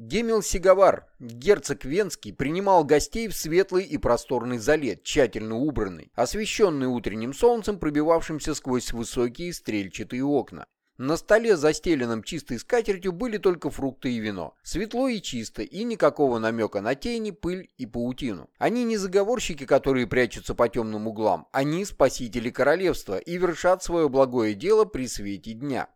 Гемил Сигавар, герцог Венский, принимал гостей в светлый и просторный зале, тщательно убранный, освещенный утренним солнцем, пробивавшимся сквозь высокие стрельчатые окна. На столе, застеленном чистой скатертью, были только фрукты и вино. Светло и чисто, и никакого намека на тени, пыль и паутину. Они не заговорщики, которые прячутся по темным углам. Они спасители королевства и вершат свое благое дело при свете дня.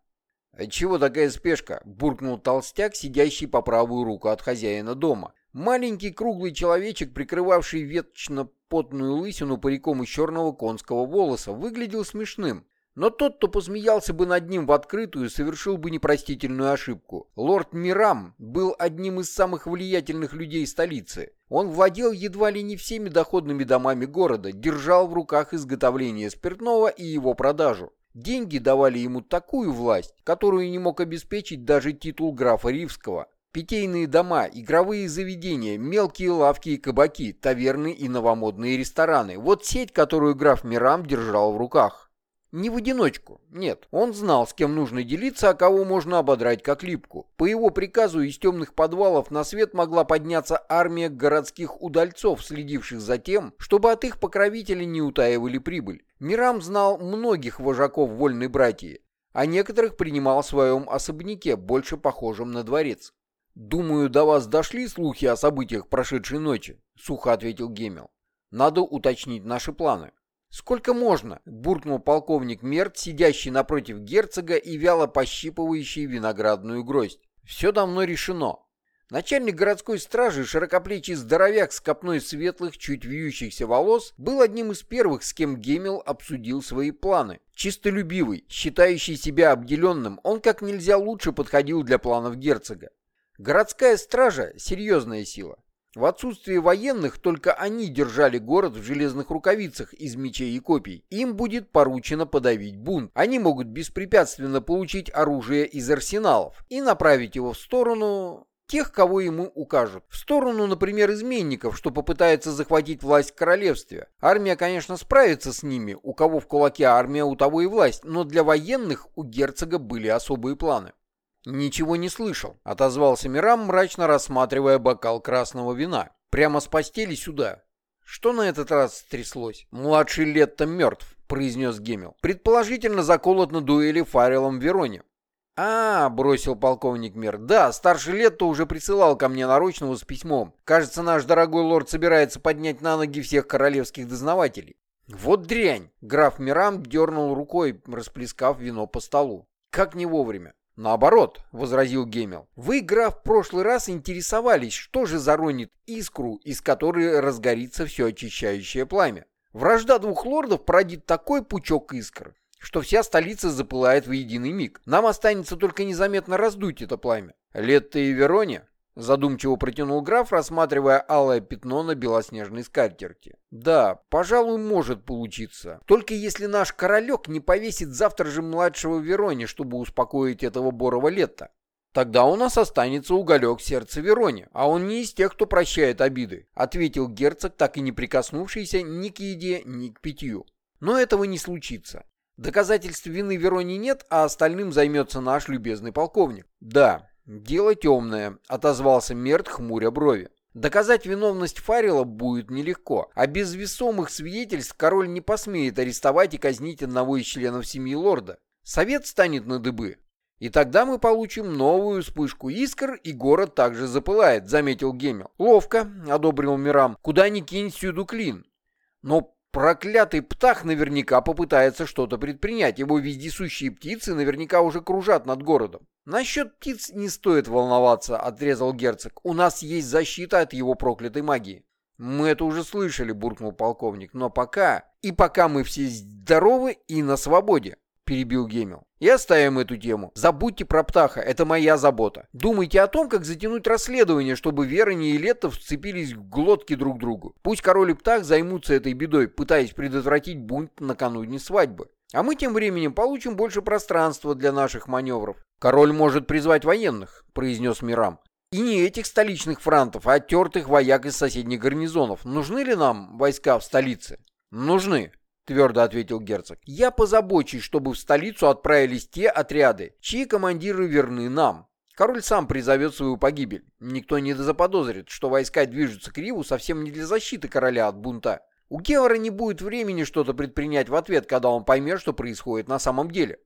«Чего такая спешка?» — буркнул толстяк, сидящий по правую руку от хозяина дома. Маленький круглый человечек, прикрывавший веточно потную лысину париком из черного конского волоса, выглядел смешным. Но тот, кто посмеялся бы над ним в открытую, совершил бы непростительную ошибку. Лорд Мирам был одним из самых влиятельных людей столицы. Он владел едва ли не всеми доходными домами города, держал в руках изготовление спиртного и его продажу. Деньги давали ему такую власть, которую не мог обеспечить даже титул графа Ривского. Питейные дома, игровые заведения, мелкие лавки и кабаки, таверны и новомодные рестораны. Вот сеть, которую граф Мирам держал в руках. Не в одиночку, нет. Он знал, с кем нужно делиться, а кого можно ободрать как липку. По его приказу из темных подвалов на свет могла подняться армия городских удальцов, следивших за тем, чтобы от их покровителей не утаивали прибыль. Мирам знал многих вожаков вольной братьи, а некоторых принимал в своем особняке, больше похожем на дворец. «Думаю, до вас дошли слухи о событиях прошедшей ночи», — сухо ответил Гемел. «Надо уточнить наши планы». «Сколько можно?» — буркнул полковник Мерт, сидящий напротив герцога и вяло пощипывающий виноградную гроздь. «Все давно решено. Начальник городской стражи, широкоплечий здоровяк с копной светлых, чуть вьющихся волос, был одним из первых, с кем Гемел обсудил свои планы. Чистолюбивый, считающий себя обделенным, он как нельзя лучше подходил для планов герцога. Городская стража — серьезная сила. В отсутствие военных только они держали город в железных рукавицах из мечей и копий. Им будет поручено подавить бунт. Они могут беспрепятственно получить оружие из арсеналов и направить его в сторону тех, кого ему укажут. В сторону, например, изменников, что попытается захватить власть в королевстве. Армия, конечно, справится с ними, у кого в кулаке армия, у того и власть, но для военных у герцога были особые планы. «Ничего не слышал», — отозвался Мирам, мрачно рассматривая бокал красного вина. «Прямо с постели сюда». «Что на этот раз стряслось?» «Младший Летто мертв», — произнес Гемел. «Предположительно заколот на дуэли Фаррелом в Вероне». «А, — бросил полковник Мир, — да, старший Летто уже присылал ко мне наручного с письмом. Кажется, наш дорогой лорд собирается поднять на ноги всех королевских дознавателей». «Вот дрянь!» — граф Мирам дернул рукой, расплескав вино по столу. «Как не вовремя. «Наоборот», — возразил Гемел, — «вы, граф, в прошлый раз интересовались, что же заронит искру, из которой разгорится все очищающее пламя. Вражда двух лордов породит такой пучок искр, что вся столица запылает в единый миг. Нам останется только незаметно раздуть это пламя. Летто и Вероне Задумчиво протянул граф, рассматривая алое пятно на белоснежной скатерти. «Да, пожалуй, может получиться. Только если наш королек не повесит завтра же младшего Вероне, чтобы успокоить этого Борова лета. Тогда у нас останется уголек сердца Вероне, а он не из тех, кто прощает обиды», ответил герцог, так и не прикоснувшийся ни к еде, ни к питью. «Но этого не случится. Доказательств вины Вероне нет, а остальным займется наш любезный полковник». «Да, «Дело темное», — отозвался Мерт, хмуря брови. Доказать виновность Фаррелла будет нелегко, а без весомых свидетельств король не посмеет арестовать и казнить одного из членов семьи лорда. Совет станет на дыбы. И тогда мы получим новую вспышку искр, и город также запылает, заметил Гемел. Ловко, одобрил Мирам, куда ни кинь сюда клин. Но Проклятый птах наверняка попытается что-то предпринять. Его вездесущие птицы наверняка уже кружат над городом. Насчет птиц не стоит волноваться, отрезал герцог. У нас есть защита от его проклятой магии. Мы это уже слышали, буркнул полковник. Но пока... И пока мы все здоровы и на свободе. — перебил Гемел. «И оставим эту тему. Забудьте про Птаха, это моя забота. Думайте о том, как затянуть расследование, чтобы Верони и Летов вцепились в глотки друг другу. Пусть король и Птах займутся этой бедой, пытаясь предотвратить бунт накануне свадьбы. А мы тем временем получим больше пространства для наших маневров. Король может призвать военных», — произнес Мирам. И не этих столичных франтов, а оттертых вояк из соседних гарнизонов. Нужны ли нам войска в столице? Нужны, — твердо ответил герцог. «Я позабочусь, чтобы в столицу отправились те отряды, чьи командиры верны нам. Король сам призовет свою погибель. Никто не заподозрит, что войска движутся к Риву совсем не для защиты короля от бунта. У Гевара не будет времени что-то предпринять в ответ, когда он поймет, что происходит на самом деле.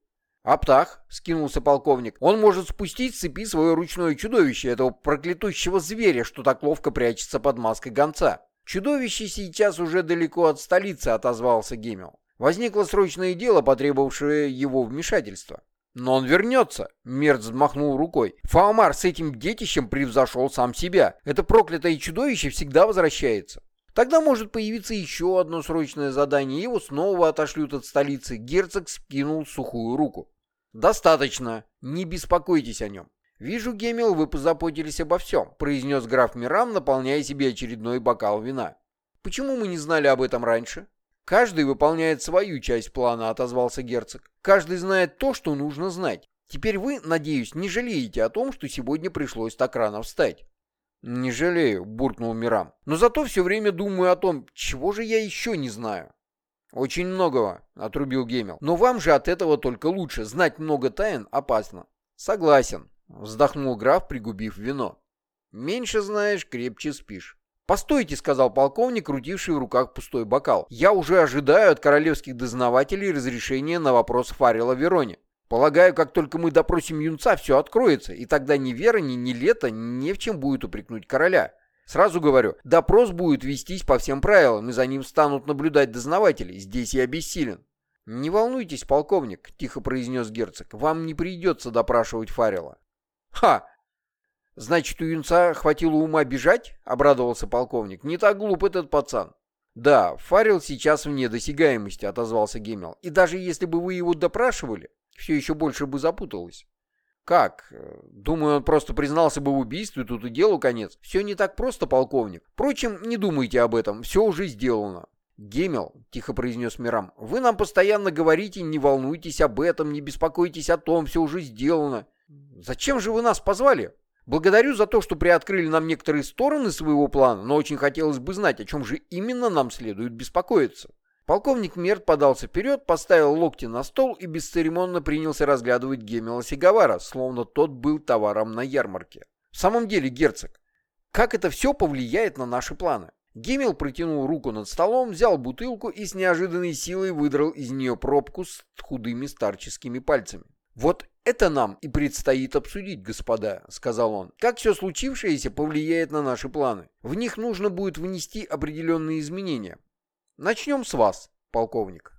«Аптах», — скинулся полковник, — «он может спустить с цепи свое ручное чудовище, этого проклятущего зверя, что так ловко прячется под маской гонца». «Чудовище сейчас уже далеко от столицы», — отозвался Гемел. «Возникло срочное дело, потребовавшее его вмешательства». «Но он вернется», — Мерц взмахнул рукой. «Фаомар с этим детищем превзошел сам себя. Это проклятое чудовище всегда возвращается». Тогда может появиться еще одно срочное задание, его снова отошлют от столицы. Герцог скинул сухую руку. «Достаточно. Не беспокойтесь о нем. «Вижу, Гемел, вы позаботились обо всем», — произнес граф Мирам, наполняя себе очередной бокал вина. «Почему мы не знали об этом раньше?» «Каждый выполняет свою часть плана», — отозвался герцог. «Каждый знает то, что нужно знать. Теперь вы, надеюсь, не жалеете о том, что сегодня пришлось так рано встать». «Не жалею», — буркнул Мирам. «Но зато все время думаю о том, чего же я еще не знаю». «Очень многого», — отрубил Гемел. «Но вам же от этого только лучше. Знать много тайн опасно». «Согласен», Вздохнул граф, пригубив вино. «Меньше знаешь, крепче спишь». «Постойте», — сказал полковник, крутивший в руках пустой бокал. «Я уже ожидаю от королевских дознавателей разрешения на вопрос Фаррела Вероне. Полагаю, как только мы допросим юнца, все откроется, и тогда ни Вера, ни, ни Лето не в чем будет упрекнуть короля. Сразу говорю, допрос будет вестись по всем правилам, и за ним станут наблюдать дознаватели. Здесь я бессилен». «Не волнуйтесь, полковник», — тихо произнес герцог, — «вам не придется допрашивать Фаррела. «Ха! Значит, у юнца хватило ума бежать?» — обрадовался полковник. «Не так глуп этот пацан». «Да, Фарил сейчас вне досягаемости», — отозвался Гемел. «И даже если бы вы его допрашивали, все еще больше бы запуталось». «Как? Думаю, он просто признался бы в убийстве, тут и делу конец. Все не так просто, полковник. Впрочем, не думайте об этом, все уже сделано». «Гемел», — тихо произнес Мирам, — «вы нам постоянно говорите, не волнуйтесь об этом, не беспокойтесь о том, все уже сделано. Зачем же вы нас позвали? Благодарю за то, что приоткрыли нам некоторые стороны своего плана, но очень хотелось бы знать, о чем же именно нам следует беспокоиться. Полковник Мерт подался вперед, поставил локти на стол и бесцеремонно принялся разглядывать Гемела Сигавара, словно тот был товаром на ярмарке. В самом деле, герцог, как это все повлияет на наши планы? Гемел протянул руку над столом, взял бутылку и с неожиданной силой выдрал из нее пробку с худыми старческими пальцами. Вот «Это нам и предстоит обсудить, господа», — сказал он. «Как все случившееся повлияет на наши планы? В них нужно будет внести определенные изменения. Начнем с вас, полковник».